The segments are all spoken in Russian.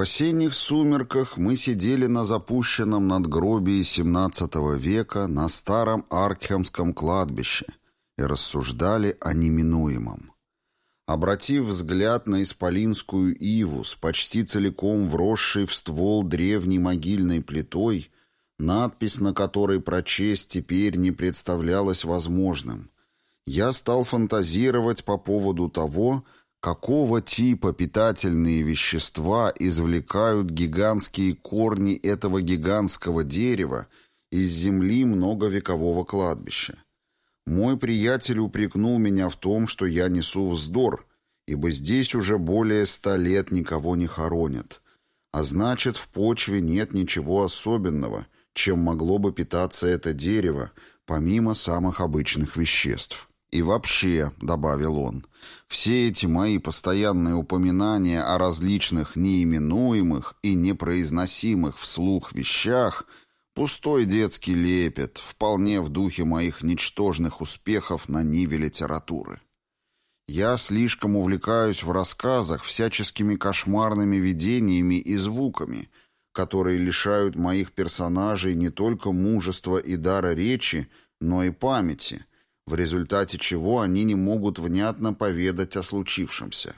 В осенних сумерках мы сидели на запущенном надгробии XVII века на старом Аркхемском кладбище и рассуждали о неминуемом. Обратив взгляд на исполинскую иву с почти целиком вросшей в ствол древней могильной плитой, надпись на которой прочесть теперь не представлялась возможным, я стал фантазировать по поводу того, какого типа питательные вещества извлекают гигантские корни этого гигантского дерева из земли многовекового кладбища. Мой приятель упрекнул меня в том, что я несу вздор, ибо здесь уже более ста лет никого не хоронят. А значит, в почве нет ничего особенного, чем могло бы питаться это дерево, помимо самых обычных веществ. «И вообще», — добавил он, — «все эти мои постоянные упоминания о различных неименуемых и непроизносимых вслух вещах — пустой детский лепет, вполне в духе моих ничтожных успехов на ниве литературы. Я слишком увлекаюсь в рассказах всяческими кошмарными видениями и звуками, которые лишают моих персонажей не только мужества и дара речи, но и памяти» в результате чего они не могут внятно поведать о случившемся.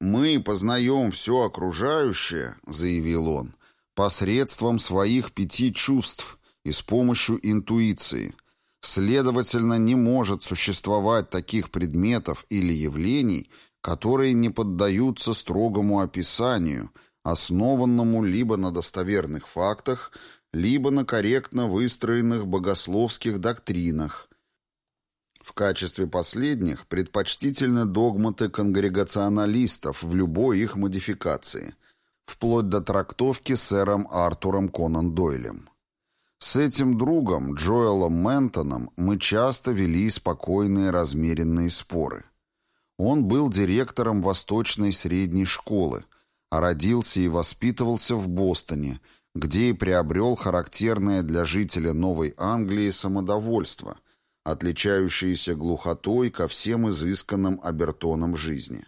«Мы познаем все окружающее», — заявил он, «посредством своих пяти чувств и с помощью интуиции. Следовательно, не может существовать таких предметов или явлений, которые не поддаются строгому описанию, основанному либо на достоверных фактах, либо на корректно выстроенных богословских доктринах, в качестве последних предпочтительны догматы конгрегационалистов в любой их модификации, вплоть до трактовки сэром Артуром Конан Дойлем. С этим другом, Джоэлом Ментоном, мы часто вели спокойные размеренные споры. Он был директором Восточной средней школы, а родился и воспитывался в Бостоне, где и приобрел характерное для жителя Новой Англии самодовольство – отличающиеся глухотой ко всем изысканным обертонам жизни.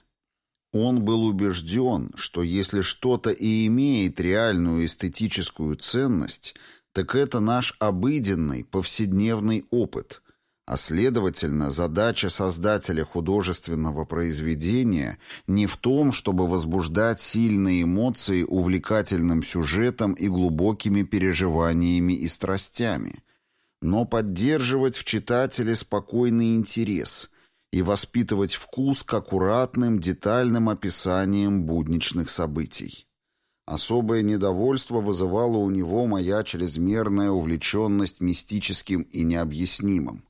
Он был убежден, что если что-то и имеет реальную эстетическую ценность, так это наш обыденный, повседневный опыт, а следовательно, задача создателя художественного произведения не в том, чтобы возбуждать сильные эмоции увлекательным сюжетом и глубокими переживаниями и страстями – но поддерживать в читателе спокойный интерес и воспитывать вкус к аккуратным, детальным описаниям будничных событий. Особое недовольство вызывала у него моя чрезмерная увлеченность мистическим и необъяснимым,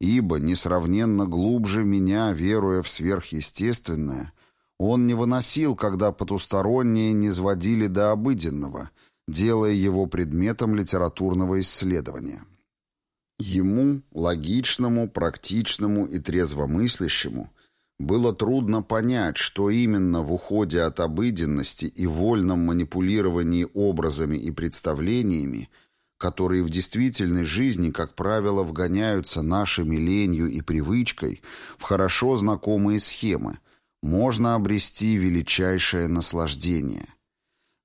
ибо, несравненно глубже меня, веруя в сверхъестественное, он не выносил, когда потусторонние не сводили до обыденного, делая его предметом литературного исследования. Ему, логичному, практичному и трезвомыслящему, было трудно понять, что именно в уходе от обыденности и вольном манипулировании образами и представлениями, которые в действительной жизни, как правило, вгоняются нашими ленью и привычкой в хорошо знакомые схемы, можно обрести величайшее наслаждение –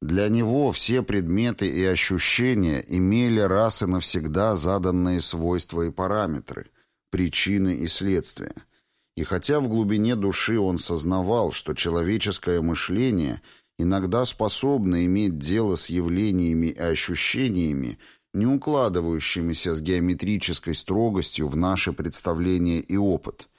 для него все предметы и ощущения имели раз и навсегда заданные свойства и параметры, причины и следствия. И хотя в глубине души он сознавал, что человеческое мышление иногда способно иметь дело с явлениями и ощущениями, не укладывающимися с геометрической строгостью в наше представление и опыт,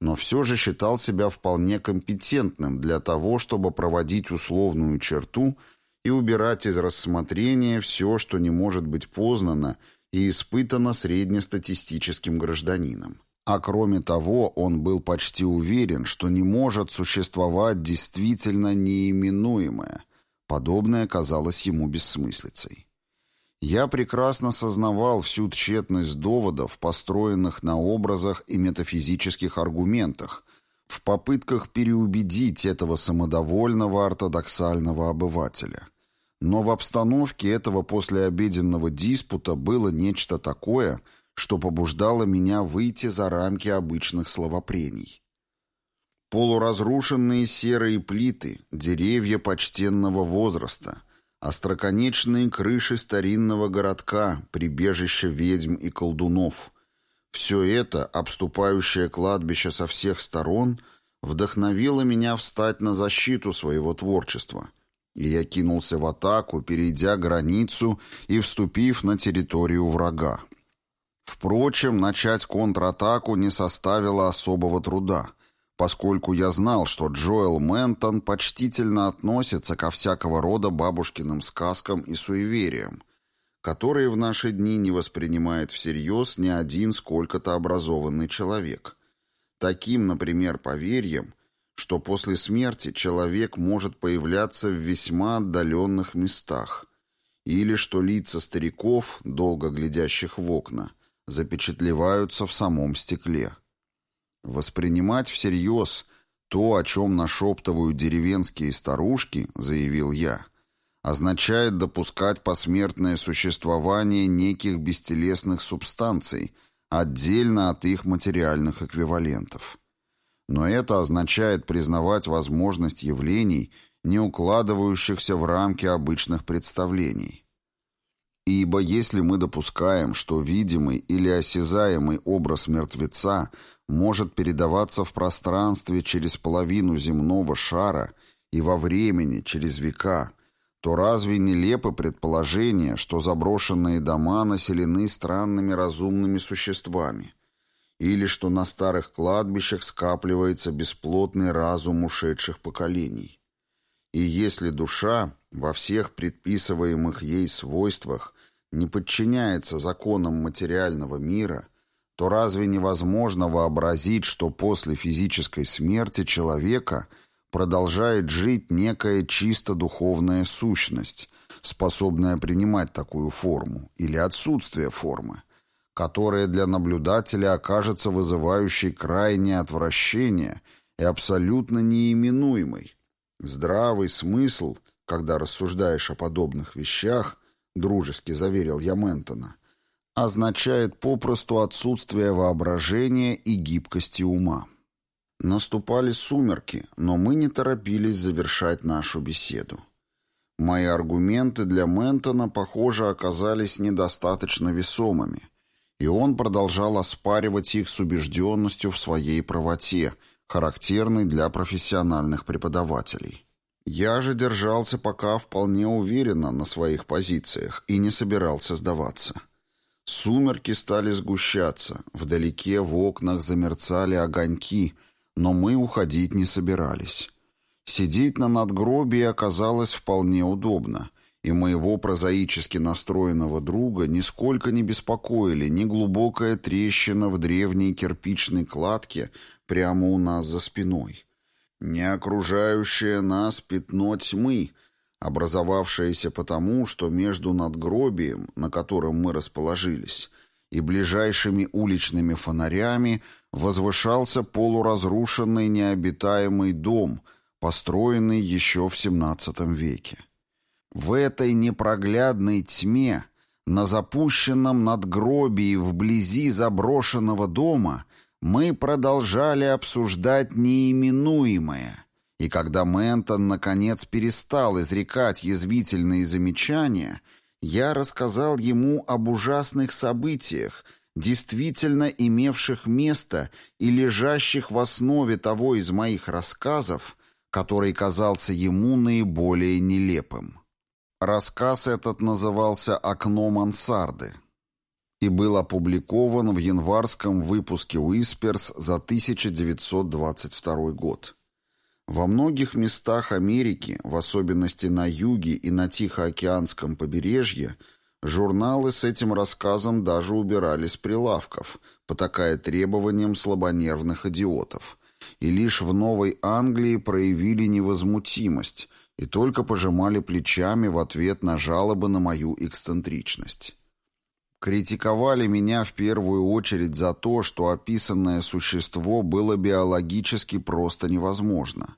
но все же считал себя вполне компетентным для того, чтобы проводить условную черту – и убирать из рассмотрения все, что не может быть познано и испытано среднестатистическим гражданином. А кроме того, он был почти уверен, что не может существовать действительно неименуемое. Подобное казалось ему бессмыслицей. Я прекрасно сознавал всю тщетность доводов, построенных на образах и метафизических аргументах, в попытках переубедить этого самодовольного ортодоксального обывателя. Но в обстановке этого послеобеденного диспута было нечто такое, что побуждало меня выйти за рамки обычных словопрений. Полуразрушенные серые плиты, деревья почтенного возраста, остроконечные крыши старинного городка, прибежище ведьм и колдунов. Все это, обступающее кладбище со всех сторон, вдохновило меня встать на защиту своего творчества. И я кинулся в атаку, перейдя границу и вступив на территорию врага. Впрочем, начать контратаку не составило особого труда, поскольку я знал, что Джоэл Ментон почтительно относится ко всякого рода бабушкиным сказкам и суевериям, которые в наши дни не воспринимает всерьез ни один сколько-то образованный человек. Таким, например, поверьем, что после смерти человек может появляться в весьма отдаленных местах, или что лица стариков, долго глядящих в окна, запечатлеваются в самом стекле. Воспринимать всерьез то, о чем нашептывают деревенские старушки, заявил я, означает допускать посмертное существование неких бестелесных субстанций, отдельно от их материальных эквивалентов. Но это означает признавать возможность явлений, не укладывающихся в рамки обычных представлений. Ибо если мы допускаем, что видимый или осязаемый образ мертвеца может передаваться в пространстве через половину земного шара и во времени через века, то разве нелепо предположение, что заброшенные дома населены странными разумными существами, или что на старых кладбищах скапливается бесплотный разум ушедших поколений? И если душа во всех предписываемых ей свойствах не подчиняется законам материального мира, то разве невозможно вообразить, что после физической смерти человека продолжает жить некая чисто духовная сущность, способная принимать такую форму или отсутствие формы, которая для наблюдателя окажется вызывающей крайнее отвращение и абсолютно неименуемой. Здравый смысл, когда рассуждаешь о подобных вещах – дружески заверил я Ментона, означает попросту отсутствие воображения и гибкости ума. Наступали сумерки, но мы не торопились завершать нашу беседу. Мои аргументы для Ментона, похоже, оказались недостаточно весомыми, и он продолжал оспаривать их с убежденностью в своей правоте, характерной для профессиональных преподавателей. Я же держался пока вполне уверенно на своих позициях и не собирался сдаваться. Сумерки стали сгущаться, вдалеке в окнах замерцали огоньки, но мы уходить не собирались. Сидеть на надгробии оказалось вполне удобно, и моего прозаически настроенного друга нисколько не беспокоили ни глубокая трещина в древней кирпичной кладке прямо у нас за спиной, не окружающее нас пятно тьмы, образовавшееся потому, что между надгробием, на котором мы расположились, и ближайшими уличными фонарями возвышался полуразрушенный необитаемый дом, построенный еще в XVII веке. В этой непроглядной тьме, на запущенном надгробии вблизи заброшенного дома — мы продолжали обсуждать неименуемое, и когда Ментон наконец перестал изрекать язвительные замечания, я рассказал ему об ужасных событиях, действительно имевших место и лежащих в основе того из моих рассказов, который казался ему наиболее нелепым. Рассказ этот назывался «Окно мансарды» и был опубликован в январском выпуске Уисперс за 1922 год. Во многих местах Америки, в особенности на юге и на Тихоокеанском побережье, журналы с этим рассказом даже убирали с прилавков, потакая требованиям слабонервных идиотов, и лишь в Новой Англии проявили невозмутимость и только пожимали плечами в ответ на жалобы на мою эксцентричность. Критиковали меня в первую очередь за то, что описанное существо было биологически просто невозможно.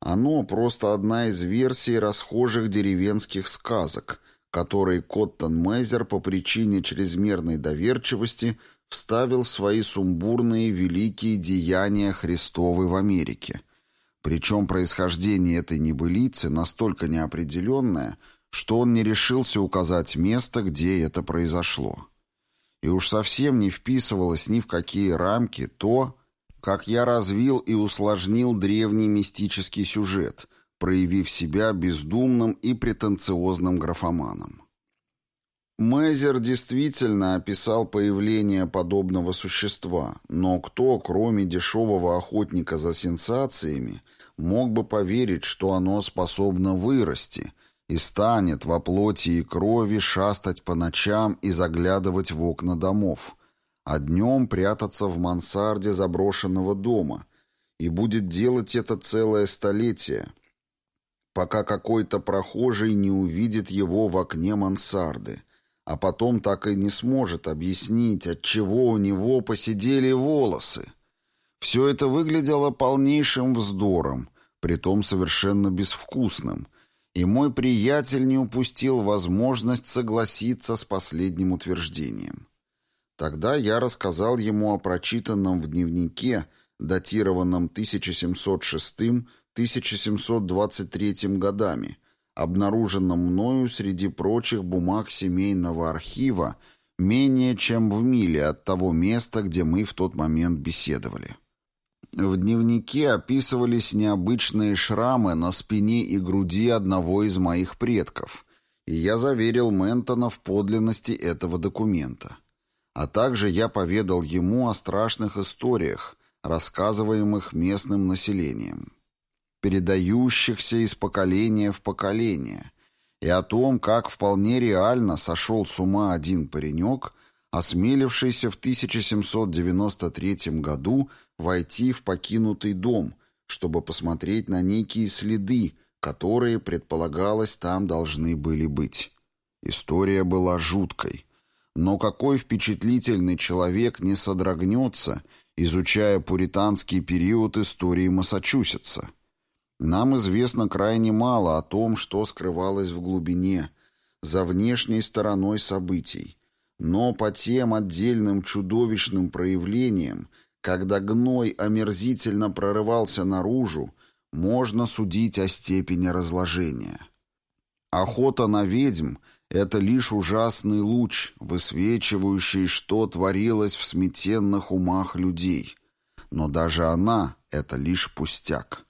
Оно просто одна из версий расхожих деревенских сказок, который Коттон Мейзер по причине чрезмерной доверчивости вставил в свои сумбурные великие деяния Христовы в Америке. Причем происхождение этой небылицы настолько неопределенное, что он не решился указать место, где это произошло. И уж совсем не вписывалось ни в какие рамки то, как я развил и усложнил древний мистический сюжет, проявив себя бездумным и претенциозным графоманом. Мейзер действительно описал появление подобного существа, но кто, кроме дешевого охотника за сенсациями, мог бы поверить, что оно способно вырасти и станет во плоти и крови шастать по ночам и заглядывать в окна домов, а днем прятаться в мансарде заброшенного дома, и будет делать это целое столетие, пока какой-то прохожий не увидит его в окне мансарды – а потом так и не сможет объяснить, от чего у него посидели волосы. Все это выглядело полнейшим вздором, притом совершенно безвкусным, и мой приятель не упустил возможность согласиться с последним утверждением. Тогда я рассказал ему о прочитанном в дневнике, датированном 1706-1723 годами, обнаруженном мною среди прочих бумаг семейного архива менее чем в миле от того места, где мы в тот момент беседовали. В дневнике описывались необычные шрамы на спине и груди одного из моих предков, и я заверил Ментона в подлинности этого документа. А также я поведал ему о страшных историях, рассказываемых местным населением передающихся из поколения в поколение, и о том, как вполне реально сошел с ума один паренек, осмелившийся в 1793 году войти в покинутый дом, чтобы посмотреть на некие следы, которые, предполагалось, там должны были быть. История была жуткой. Но какой впечатлительный человек не содрогнется, изучая пуританский период истории Массачусетса? Нам известно крайне мало о том, что скрывалось в глубине, за внешней стороной событий. Но по тем отдельным чудовищным проявлениям, когда гной омерзительно прорывался наружу, можно судить о степени разложения. Охота на ведьм — это лишь ужасный луч, высвечивающий, что творилось в сметенных умах людей. Но даже она — это лишь пустяк.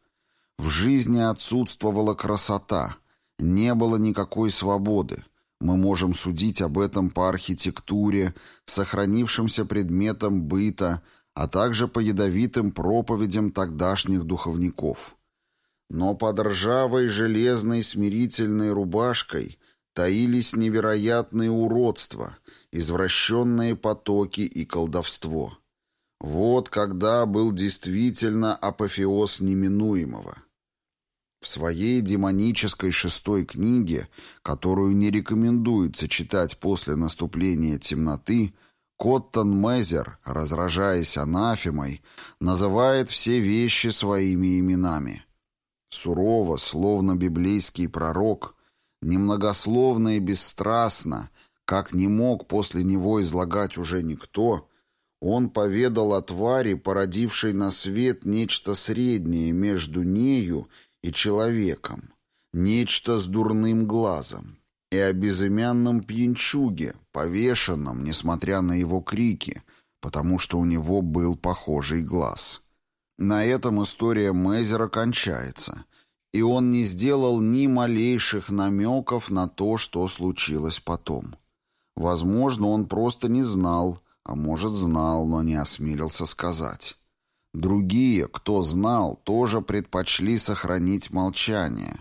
В жизни отсутствовала красота, не было никакой свободы. Мы можем судить об этом по архитектуре, сохранившимся предметам быта, а также по ядовитым проповедям тогдашних духовников. Но под ржавой железной смирительной рубашкой таились невероятные уродства, извращенные потоки и колдовство. Вот когда был действительно апофеоз неминуемого. В своей демонической шестой книге, которую не рекомендуется читать после наступления темноты, Коттон Мезер, разражаясь анафемой, называет все вещи своими именами. Сурово, словно библейский пророк, немногословно и бесстрастно, как не мог после него излагать уже никто, он поведал о твари, породившей на свет нечто среднее между нею и человеком, нечто с дурным глазом, и о безымянном пьянчуге, повешенном, несмотря на его крики, потому что у него был похожий глаз. На этом история Мейзера кончается, и он не сделал ни малейших намеков на то, что случилось потом. Возможно, он просто не знал, а может, знал, но не осмелился сказать. Другие, кто знал, тоже предпочли сохранить молчание.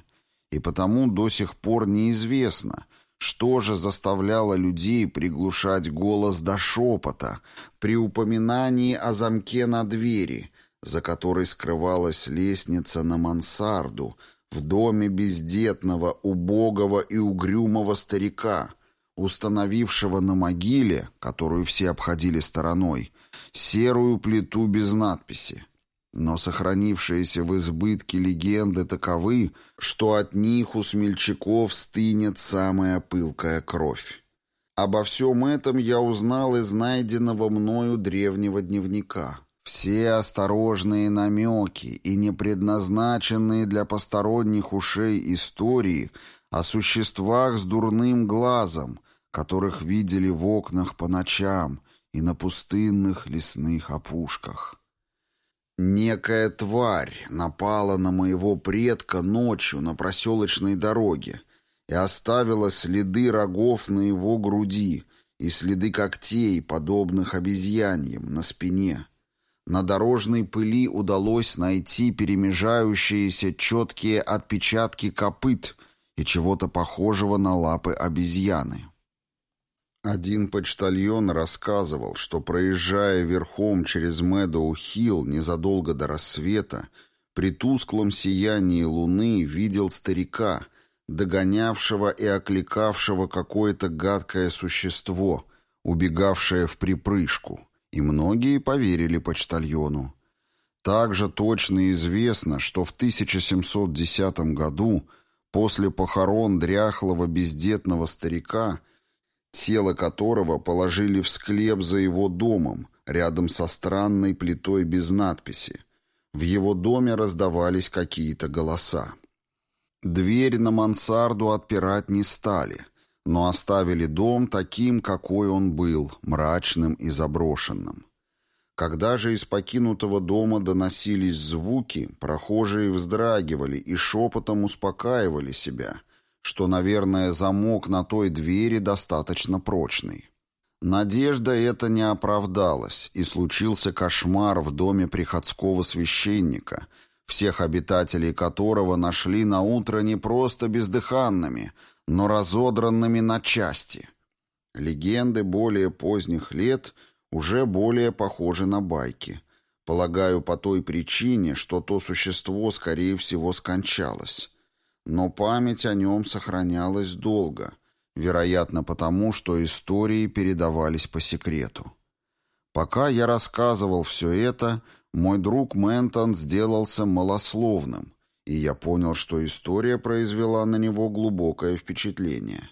И потому до сих пор неизвестно, что же заставляло людей приглушать голос до шепота при упоминании о замке на двери, за которой скрывалась лестница на мансарду, в доме бездетного, убогого и угрюмого старика, установившего на могиле, которую все обходили стороной, серую плиту без надписи. Но сохранившиеся в избытке легенды таковы, что от них у смельчаков стынет самая пылкая кровь. Обо всем этом я узнал из найденного мною древнего дневника. Все осторожные намеки и непредназначенные для посторонних ушей истории о существах с дурным глазом, которых видели в окнах по ночам и на пустынных лесных опушках. Некая тварь напала на моего предка ночью на проселочной дороге и оставила следы рогов на его груди и следы когтей, подобных обезьяньям, на спине. На дорожной пыли удалось найти перемежающиеся четкие отпечатки копыт и чего-то похожего на лапы обезьяны. Один почтальон рассказывал, что, проезжая верхом через Мэдоу-Хилл незадолго до рассвета, при тусклом сиянии луны видел старика, догонявшего и окликавшего какое-то гадкое существо, убегавшее в припрыжку и многие поверили почтальону. Также точно известно, что в 1710 году, после похорон дряхлого бездетного старика, тело которого положили в склеп за его домом, рядом со странной плитой без надписи, в его доме раздавались какие-то голоса. Дверь на мансарду отпирать не стали — но оставили дом таким, какой он был, мрачным и заброшенным. Когда же из покинутого дома доносились звуки, прохожие вздрагивали и шепотом успокаивали себя, что, наверное, замок на той двери достаточно прочный. Надежда эта не оправдалась, и случился кошмар в доме приходского священника, всех обитателей которого нашли на утро не просто бездыханными, но разодранными на части. Легенды более поздних лет уже более похожи на байки. Полагаю, по той причине, что то существо, скорее всего, скончалось. Но память о нем сохранялась долго, вероятно, потому, что истории передавались по секрету. Пока я рассказывал все это, мой друг Ментон сделался малословным, и я понял, что история произвела на него глубокое впечатление.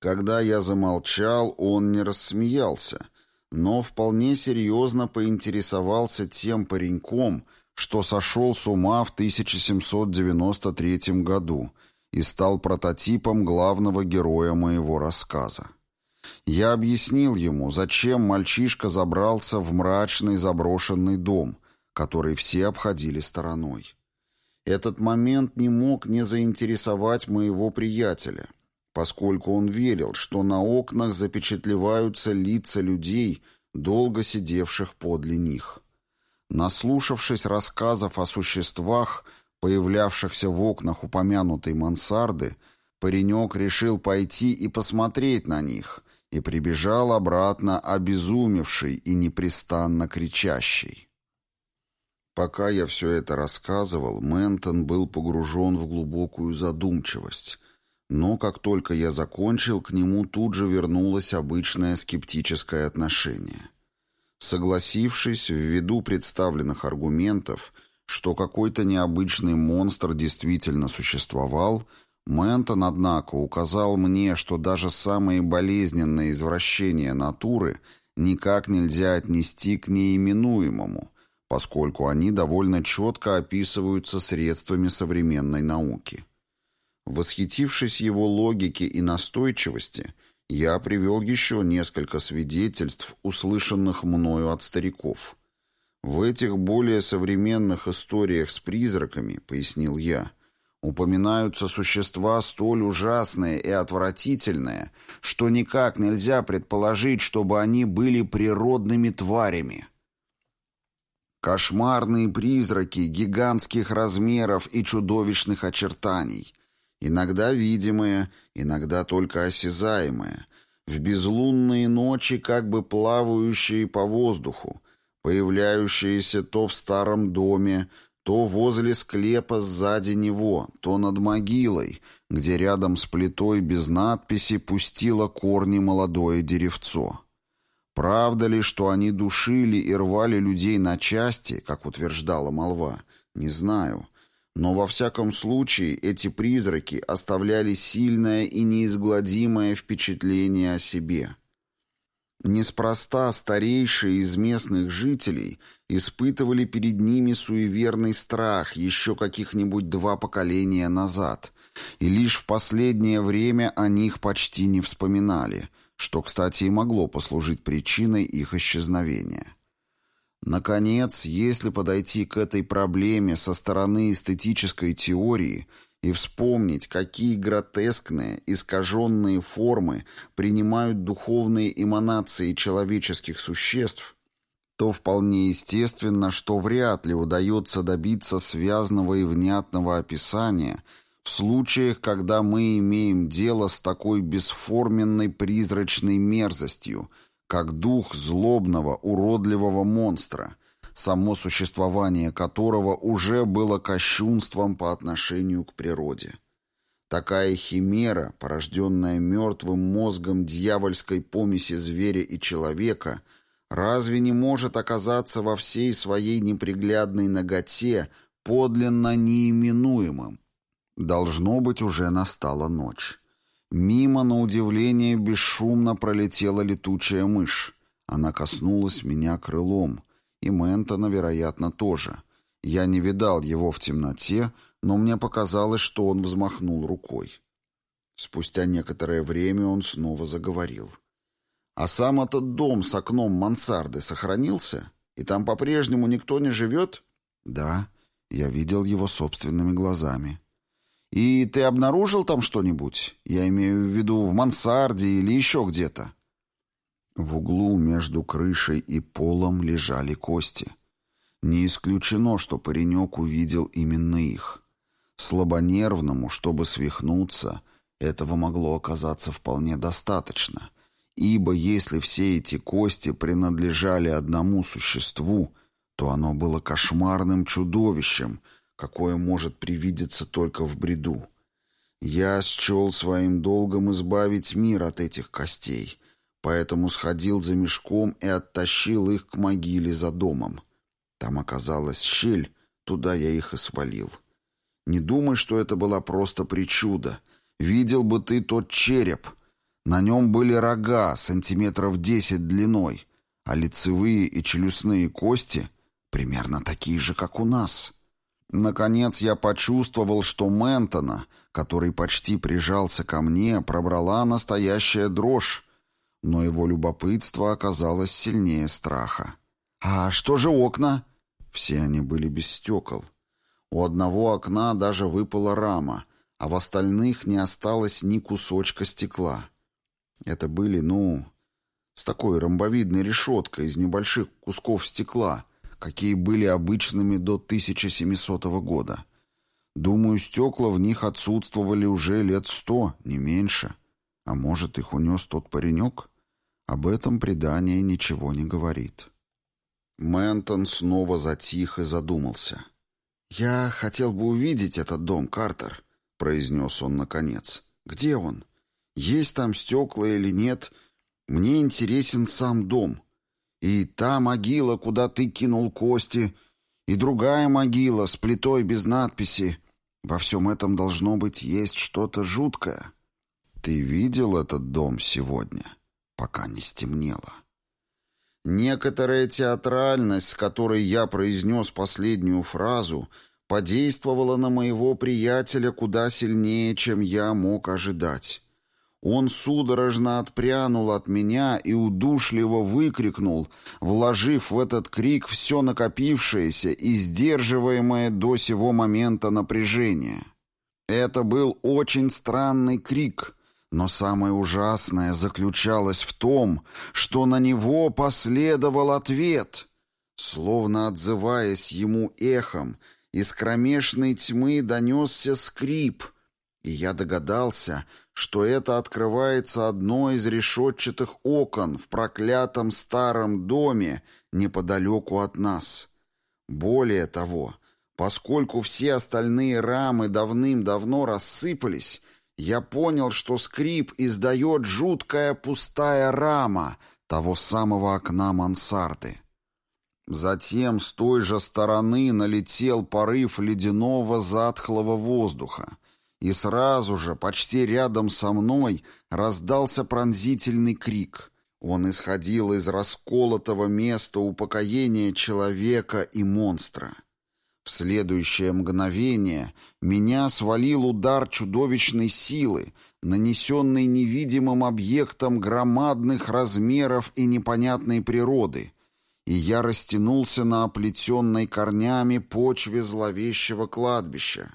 Когда я замолчал, он не рассмеялся, но вполне серьезно поинтересовался тем пареньком, что сошел с ума в 1793 году и стал прототипом главного героя моего рассказа. Я объяснил ему, зачем мальчишка забрался в мрачный заброшенный дом, который все обходили стороной. Этот момент не мог не заинтересовать моего приятеля, поскольку он верил, что на окнах запечатлеваются лица людей, долго сидевших подле них. Наслушавшись рассказов о существах, появлявшихся в окнах упомянутой мансарды, паренек решил пойти и посмотреть на них, и прибежал обратно обезумевший и непрестанно кричащий. Пока я все это рассказывал, Ментон был погружен в глубокую задумчивость. Но как только я закончил, к нему тут же вернулось обычное скептическое отношение. Согласившись, ввиду представленных аргументов, что какой-то необычный монстр действительно существовал, Ментон, однако, указал мне, что даже самые болезненные извращения натуры никак нельзя отнести к неименуемому – поскольку они довольно четко описываются средствами современной науки. Восхитившись его логике и настойчивости, я привел еще несколько свидетельств, услышанных мною от стариков. В этих более современных историях с призраками, пояснил я, упоминаются существа столь ужасные и отвратительные, что никак нельзя предположить, чтобы они были природными тварями. Кошмарные призраки гигантских размеров и чудовищных очертаний. Иногда видимые, иногда только осязаемые. В безлунные ночи как бы плавающие по воздуху, появляющиеся то в старом доме, то возле склепа сзади него, то над могилой, где рядом с плитой без надписи пустило корни молодое деревцо. Правда ли, что они душили и рвали людей на части, как утверждала молва? Не знаю. Но во всяком случае эти призраки оставляли сильное и неизгладимое впечатление о себе. Неспроста старейшие из местных жителей испытывали перед ними суеверный страх еще каких-нибудь два поколения назад, и лишь в последнее время о них почти не вспоминали, что, кстати, и могло послужить причиной их исчезновения. Наконец, если подойти к этой проблеме со стороны эстетической теории и вспомнить, какие гротескные, искаженные формы принимают духовные эманации человеческих существ, то вполне естественно, что вряд ли удается добиться связанного и внятного описания в случаях, когда мы имеем дело с такой бесформенной призрачной мерзостью – как дух злобного, уродливого монстра, само существование которого уже было кощунством по отношению к природе. Такая химера, порожденная мертвым мозгом дьявольской помеси зверя и человека, разве не может оказаться во всей своей неприглядной ноготе подлинно неименуемым? Должно быть, уже настала ночь. Мимо, на удивление, бесшумно пролетела летучая мышь. Она коснулась меня крылом, и Ментона, вероятно, тоже. Я не видал его в темноте, но мне показалось, что он взмахнул рукой. Спустя некоторое время он снова заговорил. «А сам этот дом с окном мансарды сохранился? И там по-прежнему никто не живет?» «Да, я видел его собственными глазами». «И ты обнаружил там что-нибудь? Я имею в виду в мансарде или еще где-то?» В углу между крышей и полом лежали кости. Не исключено, что паренек увидел именно их. Слабонервному, чтобы свихнуться, этого могло оказаться вполне достаточно, ибо если все эти кости принадлежали одному существу, то оно было кошмарным чудовищем — какое может привидеться только в бреду. Я счел своим долгом избавить мир от этих костей, поэтому сходил за мешком и оттащил их к могиле за домом. Там оказалась щель, туда я их и свалил. Не думай, что это была просто причуда. Видел бы ты тот череп. На нем были рога, сантиметров десять длиной, а лицевые и челюстные кости примерно такие же, как у нас». Наконец я почувствовал, что Ментона, который почти прижался ко мне, пробрала настоящая дрожь, но его любопытство оказалось сильнее страха. «А что же окна?» Все они были без стекол. У одного окна даже выпала рама, а в остальных не осталось ни кусочка стекла. Это были, ну, с такой ромбовидной решеткой из небольших кусков стекла, какие были обычными до 1700 года. Думаю, стекла в них отсутствовали уже лет сто, не меньше. А может, их унес тот паренек? Об этом предание ничего не говорит. Ментон снова затих и задумался. «Я хотел бы увидеть этот дом, Картер», — произнес он наконец. «Где он? Есть там стекла или нет? Мне интересен сам дом. И та могила, куда ты кинул кости, и другая могила с плитой без надписи. Во всем этом должно быть есть что-то жуткое. Ты видел этот дом сегодня, пока не стемнело? Некоторая театральность, с которой я произнес последнюю фразу, подействовала на моего приятеля куда сильнее, чем я мог ожидать. Он судорожно отпрянул от меня и удушливо выкрикнул, вложив в этот крик все накопившееся и сдерживаемое до сего момента напряжение. Это был очень странный крик, но самое ужасное заключалось в том, что на него последовал ответ. Словно отзываясь ему эхом, из кромешной тьмы донесся скрип, и я догадался, что это открывается одно из решетчатых окон в проклятом старом доме неподалеку от нас. Более того, поскольку все остальные рамы давным-давно рассыпались, я понял, что скрип издает жуткая пустая рама, того самого окна мансарды. Затем с той же стороны налетел порыв ледяного затхлого воздуха, и сразу же, почти рядом со мной, раздался пронзительный крик. Он исходил из расколотого места упокоения человека и монстра. В следующее мгновение меня свалил удар чудовищной силы, нанесенный невидимым объектом громадных размеров и непонятной природы, и я растянулся на оплетенной корнями почве зловещего кладбища.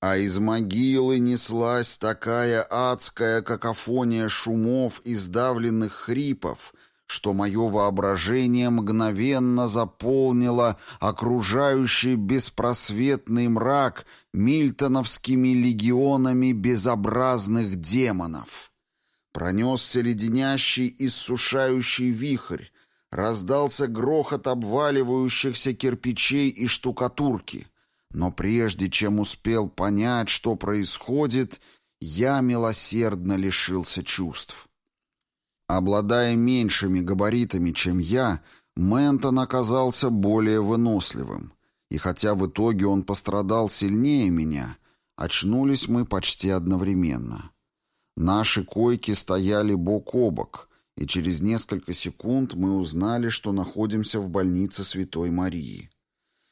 А из могилы неслась такая адская какофония шумов и сдавленных хрипов — что мое воображение мгновенно заполнило окружающий беспросветный мрак мильтоновскими легионами безобразных демонов. Пронесся леденящий иссушающий вихрь, раздался грохот обваливающихся кирпичей и штукатурки. Но прежде чем успел понять, что происходит, я милосердно лишился чувств. Обладая меньшими габаритами, чем я, Ментон оказался более выносливым. И хотя в итоге он пострадал сильнее меня, очнулись мы почти одновременно. Наши койки стояли бок о бок, и через несколько секунд мы узнали, что находимся в больнице Святой Марии.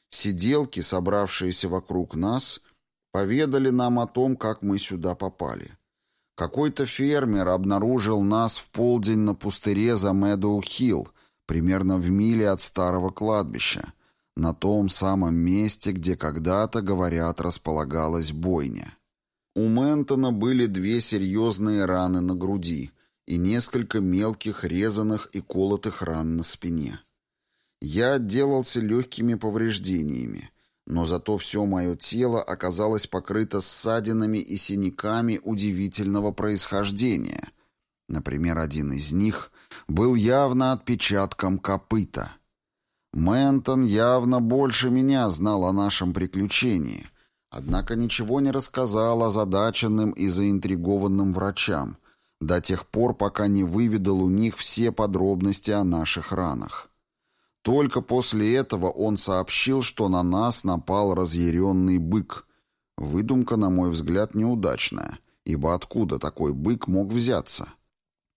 Сиделки, собравшиеся вокруг нас, поведали нам о том, как мы сюда попали. Какой-то фермер обнаружил нас в полдень на пустыре за Мэдоу-Хилл, примерно в миле от старого кладбища, на том самом месте, где когда-то, говорят, располагалась бойня. У Ментона были две серьезные раны на груди и несколько мелких резаных и колотых ран на спине. Я отделался легкими повреждениями, но зато все мое тело оказалось покрыто ссадинами и синяками удивительного происхождения. Например, один из них был явно отпечатком копыта. Ментон явно больше меня знал о нашем приключении, однако ничего не рассказал озадаченным и заинтригованным врачам до тех пор, пока не выведал у них все подробности о наших ранах. Только после этого он сообщил, что на нас напал разъяренный бык. Выдумка, на мой взгляд, неудачная, ибо откуда такой бык мог взяться?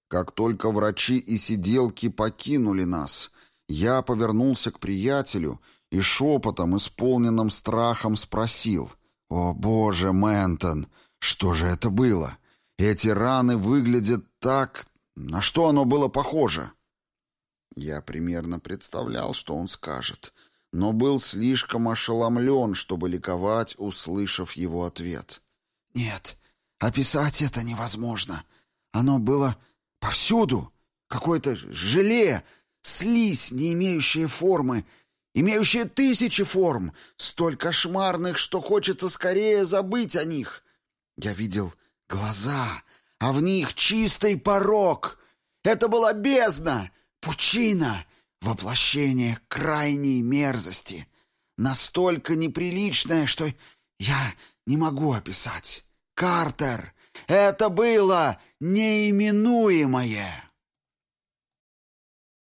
Как только врачи и сиделки покинули нас, я повернулся к приятелю и шепотом, исполненным страхом, спросил. «О, боже, Мэнтон, что же это было? Эти раны выглядят так... На что оно было похоже?» Я примерно представлял, что он скажет, но был слишком ошеломлен, чтобы ликовать, услышав его ответ. «Нет, описать это невозможно. Оно было повсюду. Какое-то желе, слизь, не имеющая формы, имеющая тысячи форм, столь кошмарных, что хочется скорее забыть о них. Я видел глаза, а в них чистый порог. Это была бездна!» Пучина — воплощение крайней мерзости, настолько неприличное, что я не могу описать. Картер, это было неименуемое.